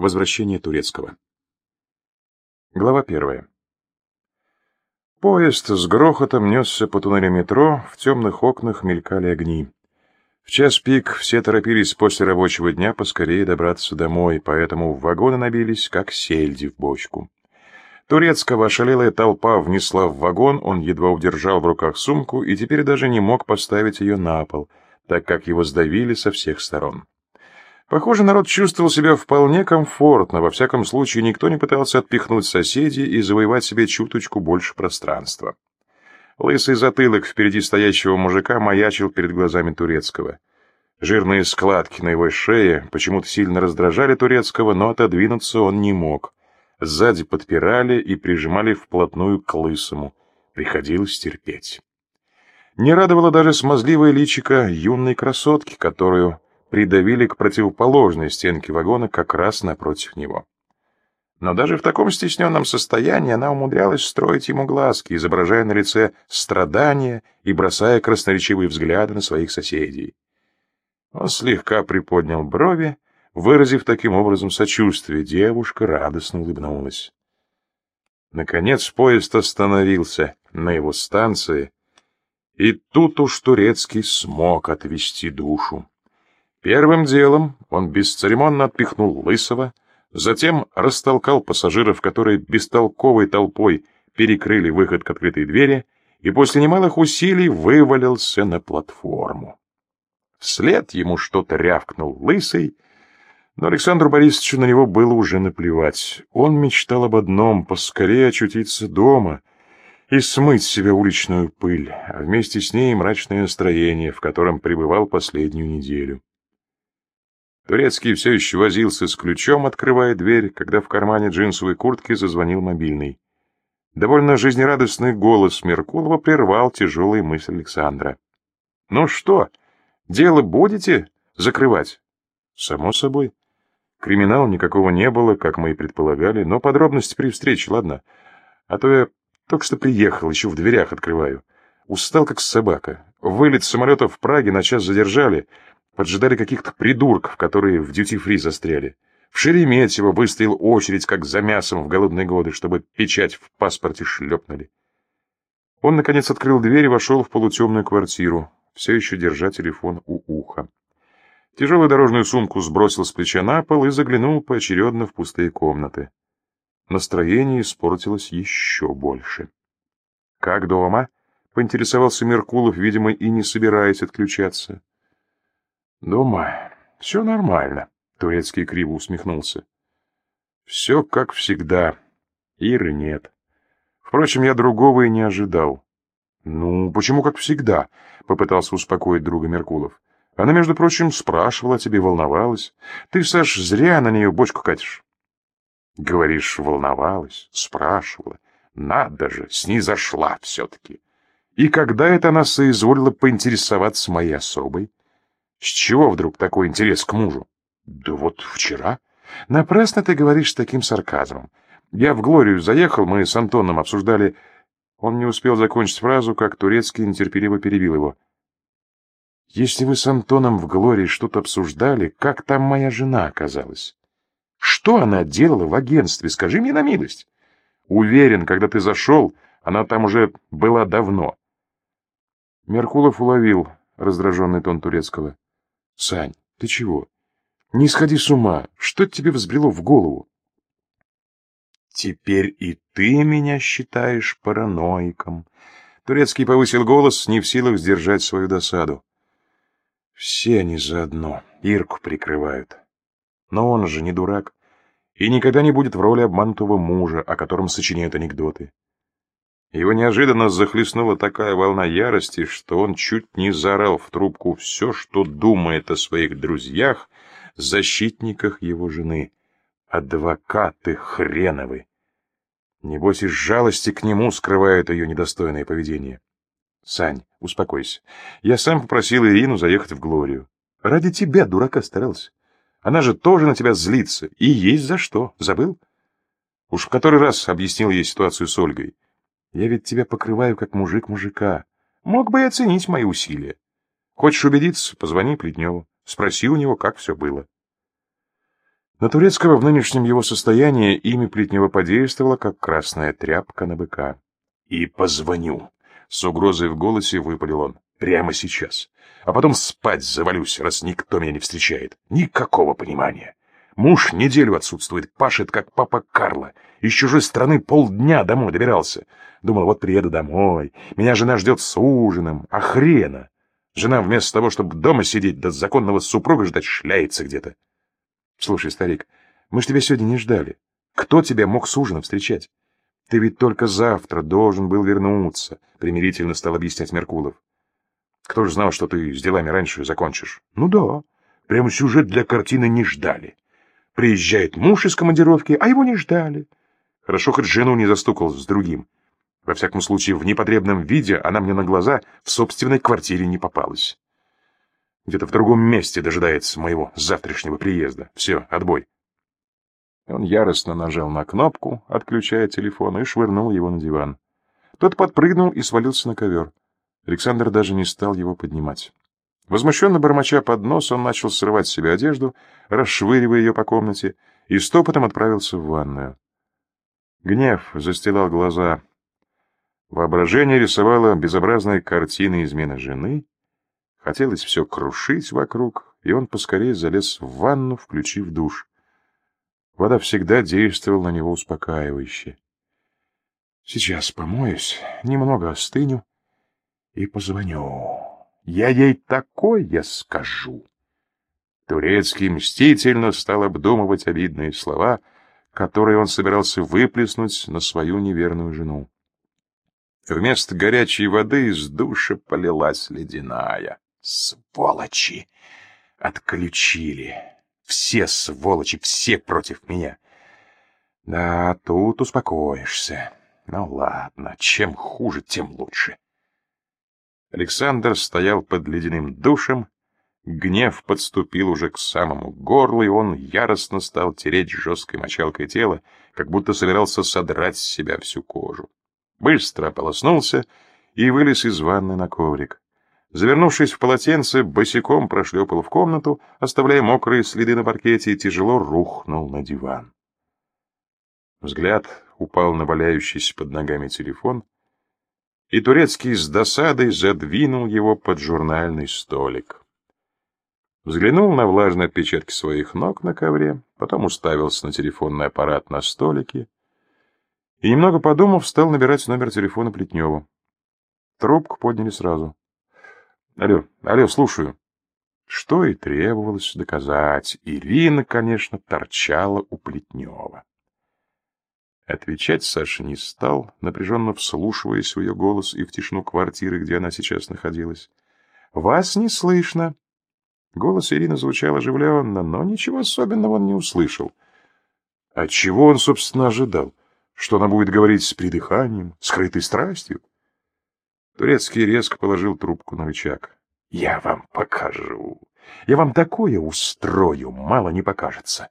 Возвращение турецкого. Глава первая. Поезд с грохотом несся по туннелю метро, в темных окнах мелькали огни. В час пик все торопились после рабочего дня поскорее добраться домой, поэтому в вагоны набились, как сельди в бочку. Турецкого ошалелая толпа внесла в вагон, он едва удержал в руках сумку и теперь даже не мог поставить ее на пол, так как его сдавили со всех сторон. Похоже, народ чувствовал себя вполне комфортно, во всяком случае никто не пытался отпихнуть соседей и завоевать себе чуточку больше пространства. Лысый затылок впереди стоящего мужика маячил перед глазами Турецкого. Жирные складки на его шее почему-то сильно раздражали Турецкого, но отодвинуться он не мог. Сзади подпирали и прижимали вплотную к лысому. Приходилось терпеть. Не радовало даже смазливое личико юной красотки, которую придавили к противоположной стенке вагона как раз напротив него. Но даже в таком стесненном состоянии она умудрялась строить ему глазки, изображая на лице страдания и бросая красноречивые взгляды на своих соседей. Он слегка приподнял брови, выразив таким образом сочувствие. Девушка радостно улыбнулась. Наконец поезд остановился на его станции, и тут уж Турецкий смог отвести душу. Первым делом он бесцеремонно отпихнул Лысого, затем растолкал пассажиров, которые бестолковой толпой перекрыли выход к открытой двери, и после немалых усилий вывалился на платформу. Вслед ему что-то рявкнул Лысый, но Александру Борисовичу на него было уже наплевать. Он мечтал об одном — поскорее очутиться дома и смыть с себя уличную пыль, а вместе с ней мрачное настроение, в котором пребывал последнюю неделю. Турецкий все еще возился с ключом, открывая дверь, когда в кармане джинсовой куртки зазвонил мобильный. Довольно жизнерадостный голос Меркулова прервал тяжелые мысли Александра. «Ну что, дело будете закрывать?» «Само собой. Криминала никакого не было, как мы и предполагали, но подробности при встрече, ладно? А то я только что приехал, еще в дверях открываю. Устал, как собака. Вылет самолета в Праге на час задержали» поджидали каких-то придурков, которые в дьюти-фри застряли. В Шереметьево выстоял очередь, как за мясом в голодные годы, чтобы печать в паспорте шлепнули. Он, наконец, открыл дверь и вошел в полутемную квартиру, все еще держа телефон у уха. Тяжелую дорожную сумку сбросил с плеча на пол и заглянул поочередно в пустые комнаты. Настроение испортилось еще больше. «Как дома?» — поинтересовался Меркулов, видимо, и не собираясь отключаться. Дома все нормально, Турецкий криво усмехнулся. Все как всегда. Иры нет. Впрочем, я другого и не ожидал. Ну, почему как всегда? Попытался успокоить друга Меркулов. Она, между прочим, спрашивала тебе, волновалась. Ты, Саш, зря на нее бочку катишь. Говоришь, волновалась, спрашивала. Надо же, снизошла все-таки. И когда это она соизволила поинтересоваться моей особой? С чего вдруг такой интерес к мужу? Да вот вчера. Напрасно ты говоришь с таким сарказмом. Я в Глорию заехал, мы с Антоном обсуждали... Он не успел закончить фразу, как Турецкий нетерпеливо перебил его. «Если вы с Антоном в Глории что-то обсуждали, как там моя жена оказалась? Что она делала в агентстве, скажи мне на милость? Уверен, когда ты зашел, она там уже была давно». Меркулов уловил раздраженный тон Турецкого. Сань, ты чего? Не сходи с ума. Что тебе взбрело в голову? Теперь и ты меня считаешь параноиком. Турецкий повысил голос, не в силах сдержать свою досаду. Все они заодно, Ирку прикрывают. Но он же не дурак и никогда не будет в роли обманутого мужа, о котором сочиняют анекдоты. Его неожиданно захлестнула такая волна ярости, что он чуть не заорал в трубку все, что думает о своих друзьях, защитниках его жены. Адвокаты хреновы! Небось, из жалости к нему скрывают ее недостойное поведение. Сань, успокойся. Я сам попросил Ирину заехать в Глорию. Ради тебя, дурака, старался. Она же тоже на тебя злится. И есть за что. Забыл? Уж в который раз объяснил ей ситуацию с Ольгой. Я ведь тебя покрываю, как мужик мужика. Мог бы и оценить мои усилия. Хочешь убедиться, позвони Плетневу. Спроси у него, как все было. На Турецкого в нынешнем его состоянии имя Плетнева подействовало, как красная тряпка на быка. «И позвоню!» — с угрозой в голосе выпалил он. «Прямо сейчас. А потом спать завалюсь, раз никто меня не встречает. Никакого понимания. Муж неделю отсутствует, пашет, как папа Карло. Из чужой страны полдня домой добирался. Думал, вот приеду домой. Меня жена ждет с ужином. А хрена! Жена вместо того, чтобы дома сидеть, да законного супруга ждать, шляется где-то. Слушай, старик, мы ж тебя сегодня не ждали. Кто тебя мог с ужином встречать? Ты ведь только завтра должен был вернуться, примирительно стал объяснять Меркулов. Кто же знал, что ты с делами раньше закончишь? Ну да, прямо сюжет для картины не ждали. Приезжает муж из командировки, а его не ждали. Хорошо, хоть жену не застукал с другим. Во всяком случае, в непотребном виде она мне на глаза в собственной квартире не попалась. Где-то в другом месте дожидается моего завтрашнего приезда. Все, отбой. Он яростно нажал на кнопку, отключая телефон, и швырнул его на диван. Тот подпрыгнул и свалился на ковер. Александр даже не стал его поднимать. Возмущенно бормоча под нос, он начал срывать с себя одежду, расшвыривая ее по комнате, и стопотом отправился в ванную. Гнев застилал глаза. Воображение рисовало безобразные картины измены жены — Хотелось все крушить вокруг, и он поскорее залез в ванну, включив душ. Вода всегда действовала на него успокаивающе. Сейчас помоюсь, немного остыню и позвоню. Я ей такое скажу. Турецкий мстительно стал обдумывать обидные слова, которые он собирался выплеснуть на свою неверную жену. Вместо горячей воды из душа полилась ледяная. Сволочи! Отключили. Все сволочи, все против меня. Да, тут успокоишься. Ну ладно, чем хуже, тем лучше. Александр стоял под ледяным душем, гнев подступил уже к самому горлу, и он яростно стал тереть жесткой мочалкой тело, как будто собирался содрать с себя всю кожу. Быстро ополоснулся и вылез из ванны на коврик. Завернувшись в полотенце, босиком прошлепал в комнату, оставляя мокрые следы на паркете, и тяжело рухнул на диван. Взгляд упал на валяющийся под ногами телефон, и Турецкий с досадой задвинул его под журнальный столик. Взглянул на влажные отпечатки своих ног на ковре, потом уставился на телефонный аппарат на столике и, немного подумав, стал набирать номер телефона Плетнева. Трубку подняли сразу. Алло, алло, слушаю. Что и требовалось доказать. Ирина, конечно, торчала у Плетнева. Отвечать Саша не стал, напряженно вслушиваясь в ее голос и в тишину квартиры, где она сейчас находилась. «Вас не слышно!» Голос Ирины звучал оживленно, но ничего особенного он не услышал. А чего он, собственно, ожидал? Что она будет говорить с придыханием, скрытой страстью? Турецкий резко положил трубку на рычаг. «Я вам покажу. Я вам такое устрою, мало не покажется».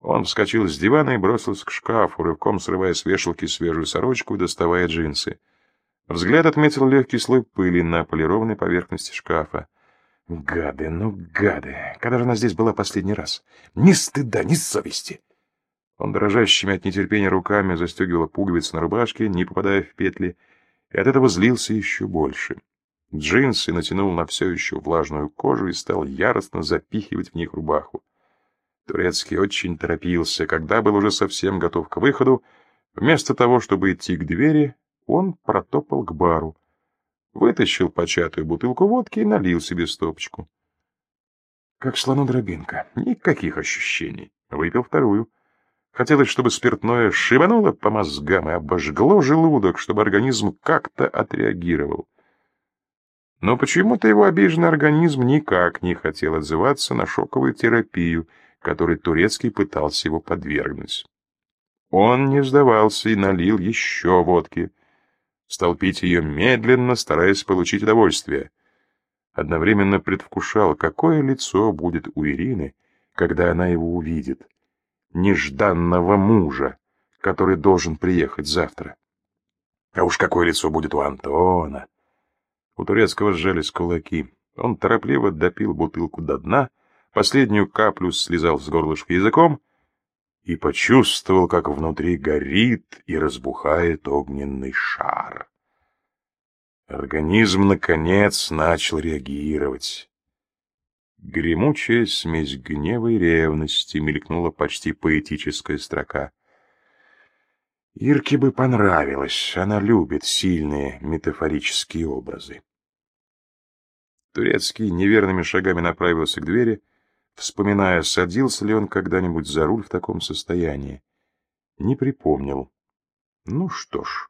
Он вскочил с дивана и бросился к шкафу, рывком срывая с вешалки свежую сорочку и доставая джинсы. Взгляд отметил легкий слой пыли на полированной поверхности шкафа. «Гады, ну гады! Когда же она здесь была последний раз? Ни стыда, ни совести!» Он дрожащими от нетерпения руками застегивал пуговицы на рубашке, не попадая в петли, и от этого злился еще больше. Джинсы натянул на все еще влажную кожу и стал яростно запихивать в них рубаху. Турецкий очень торопился, когда был уже совсем готов к выходу. Вместо того, чтобы идти к двери, он протопал к бару, вытащил початую бутылку водки и налил себе стопочку. Как слону дробинка, никаких ощущений. Выпил вторую. Хотелось, чтобы спиртное шибануло по мозгам и обожгло желудок, чтобы организм как-то отреагировал. Но почему-то его обиженный организм никак не хотел отзываться на шоковую терапию, которой Турецкий пытался его подвергнуть. Он не сдавался и налил еще водки. Стал пить ее медленно, стараясь получить удовольствие. Одновременно предвкушал, какое лицо будет у Ирины, когда она его увидит нежданного мужа, который должен приехать завтра. А уж какое лицо будет у Антона! У турецкого сжались кулаки. Он торопливо допил бутылку до дна, последнюю каплю слезал с горлышка языком и почувствовал, как внутри горит и разбухает огненный шар. Организм, наконец, начал реагировать. Гремучая смесь гнева и ревности мелькнула почти поэтическая строка. Ирке бы понравилось, она любит сильные метафорические образы. Турецкий неверными шагами направился к двери, вспоминая, садился ли он когда-нибудь за руль в таком состоянии. Не припомнил. Ну что ж,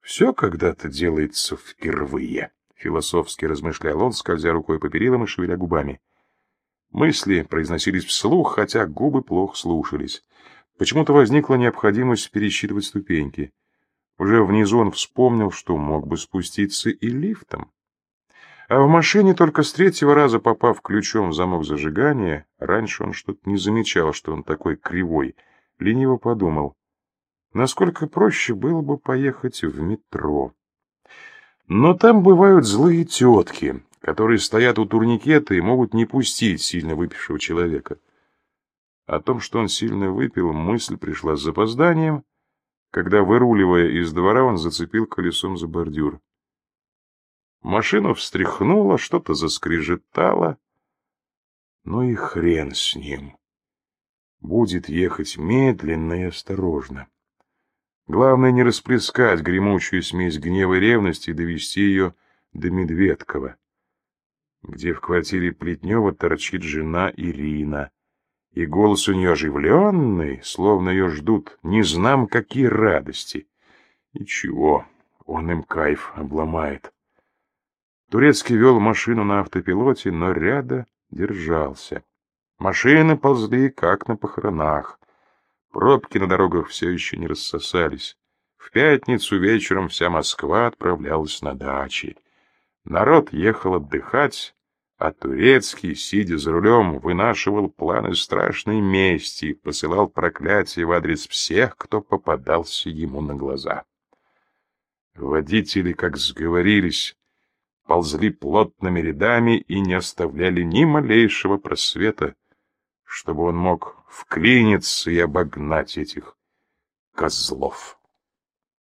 все когда-то делается впервые. Философски размышлял он, скользя рукой по перилам и шевеля губами. Мысли произносились вслух, хотя губы плохо слушались. Почему-то возникла необходимость пересчитывать ступеньки. Уже внизу он вспомнил, что мог бы спуститься и лифтом. А в машине только с третьего раза попав ключом в замок зажигания, раньше он что-то не замечал, что он такой кривой, лениво подумал, насколько проще было бы поехать в метро. Но там бывают злые тетки, которые стоят у турникета и могут не пустить сильно выпившего человека. О том, что он сильно выпил, мысль пришла с запозданием, когда, выруливая из двора, он зацепил колесом за бордюр. Машину встряхнуло, что-то заскрежетало. Ну и хрен с ним. Будет ехать медленно и осторожно. Главное не расплескать гремучую смесь гнева и ревности и довести ее до Медведкова, где в квартире Плетнева торчит жена Ирина, и голос у нее оживленный, словно ее ждут не знам какие радости. Ничего, он им кайф обломает. Турецкий вел машину на автопилоте, но ряда держался. Машины ползли, как на похоронах. Пробки на дорогах все еще не рассосались. В пятницу вечером вся Москва отправлялась на дачи. Народ ехал отдыхать, а Турецкий, сидя за рулем, вынашивал планы страшной мести и посылал проклятия в адрес всех, кто попадался ему на глаза. Водители, как сговорились, ползли плотными рядами и не оставляли ни малейшего просвета, чтобы он мог вклиниться и обогнать этих козлов.